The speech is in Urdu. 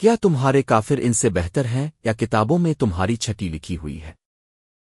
کیا تمہارے کافر ان سے بہتر ہیں یا کتابوں میں تمہاری چھٹی لکھی ہوئی ہے؟